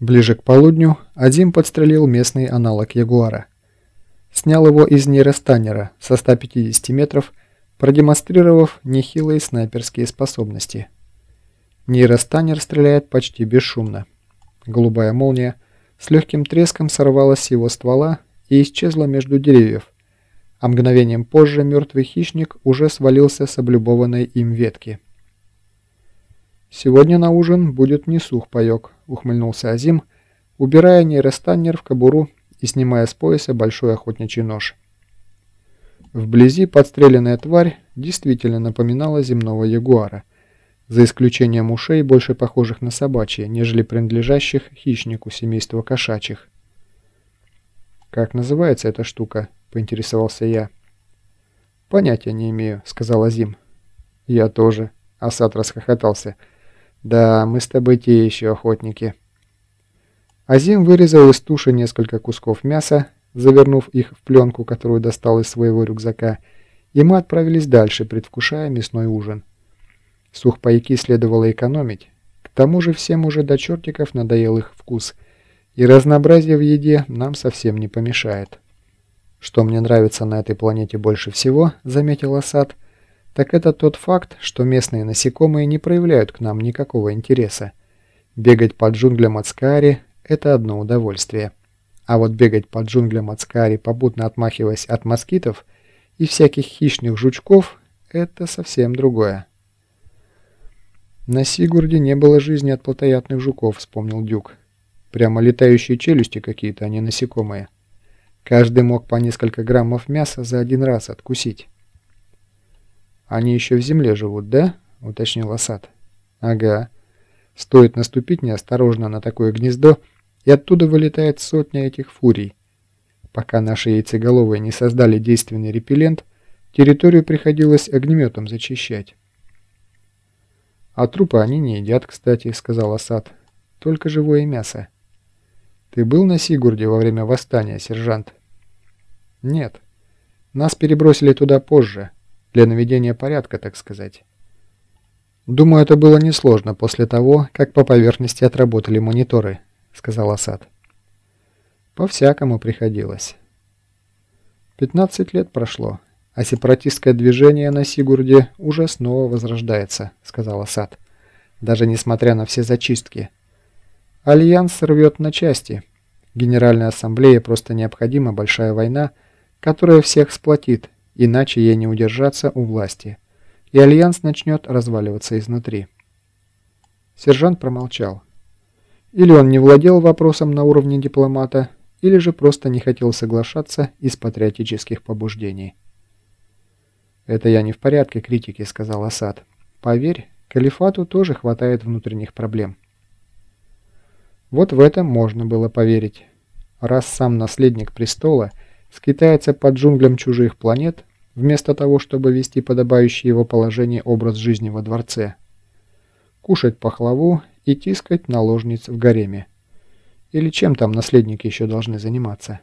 Ближе к полудню Адим подстрелил местный аналог Ягуара. Снял его из нейростаннера со 150 метров, продемонстрировав нехилые снайперские способности. Нейростанер стреляет почти бесшумно. Голубая молния с легким треском сорвалась с его ствола и исчезла между деревьев, а мгновением позже мертвый хищник уже свалился с облюбованной им ветки. «Сегодня на ужин будет не сух паек», — ухмыльнулся Азим, убирая нейростаннер в кобуру и снимая с пояса большой охотничий нож. Вблизи подстреленная тварь действительно напоминала земного ягуара, за исключением ушей, больше похожих на собачьи, нежели принадлежащих хищнику семейства кошачьих. «Как называется эта штука?» — поинтересовался я. «Понятия не имею», — сказал Азим. «Я тоже», — Асад расхохотался. Да, мы с тобой те еще охотники. Азим вырезал из туши несколько кусков мяса, завернув их в пленку, которую достал из своего рюкзака, и мы отправились дальше, предвкушая мясной ужин. Сухпайки следовало экономить, к тому же всем уже до чертиков надоел их вкус, и разнообразие в еде нам совсем не помешает. Что мне нравится на этой планете больше всего, заметил Асад – так это тот факт, что местные насекомые не проявляют к нам никакого интереса. Бегать по джунглям Ацкари – это одно удовольствие. А вот бегать по джунглям Ацкари, попутно отмахиваясь от москитов и всяких хищных жучков – это совсем другое. На Сигурде не было жизни от плотоядных жуков, вспомнил Дюк. Прямо летающие челюсти какие-то, а не насекомые. Каждый мог по несколько граммов мяса за один раз откусить. «Они еще в земле живут, да?» — уточнил Асад. «Ага. Стоит наступить неосторожно на такое гнездо, и оттуда вылетает сотня этих фурий. Пока наши яйцеголовые не создали действенный репеллент, территорию приходилось огнеметом зачищать». «А трупы они не едят, кстати», — сказал Асад. «Только живое мясо». «Ты был на Сигурде во время восстания, сержант?» «Нет. Нас перебросили туда позже». Для наведения порядка, так сказать. «Думаю, это было несложно после того, как по поверхности отработали мониторы», — сказал Асад. «По-всякому приходилось». «Пятнадцать лет прошло, а сепаратистское движение на Сигурде уже снова возрождается», — сказал Асад. «Даже несмотря на все зачистки. Альянс рвет на части. Генеральной Ассамблее просто необходима большая война, которая всех сплотит Иначе ей не удержаться у власти, и Альянс начнет разваливаться изнутри. Сержант промолчал. Или он не владел вопросом на уровне дипломата, или же просто не хотел соглашаться из патриотических побуждений. «Это я не в порядке критики», — сказал Асад. «Поверь, калифату тоже хватает внутренних проблем». Вот в это можно было поверить. Раз сам наследник престола скитается под джунглям чужих планет, вместо того, чтобы вести подобающий его положение образ жизни во дворце. Кушать пахлаву и тискать наложниц в гареме. Или чем там наследники еще должны заниматься?